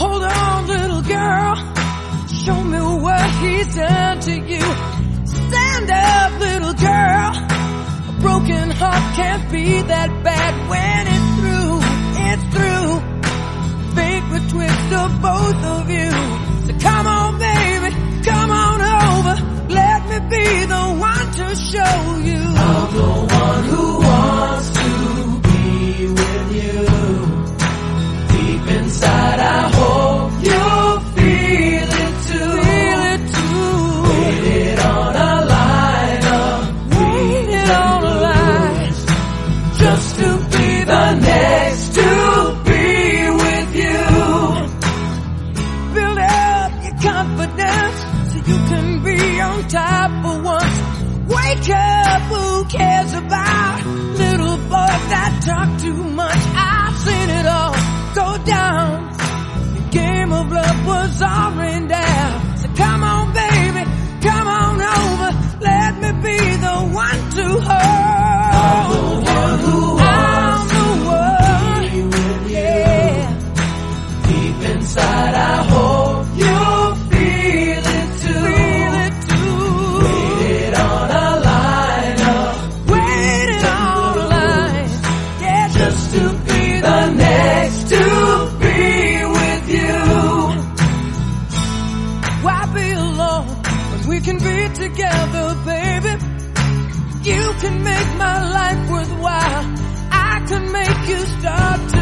Hold on, little girl. Show me what he's done to you. Stand up, little girl. A broken heart can't be that bad when it wake up, who cares about little boys that talk too much? my life worthwhile. I can make you stop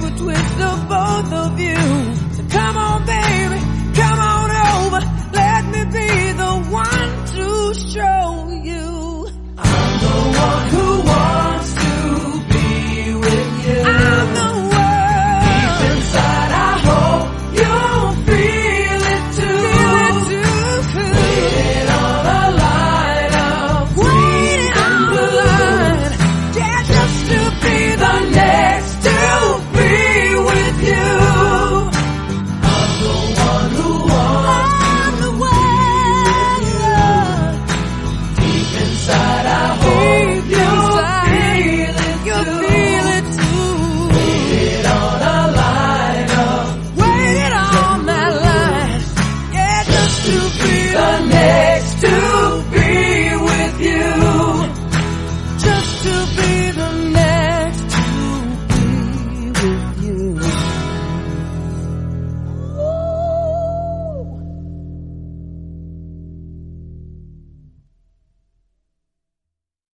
could twist both of you. name.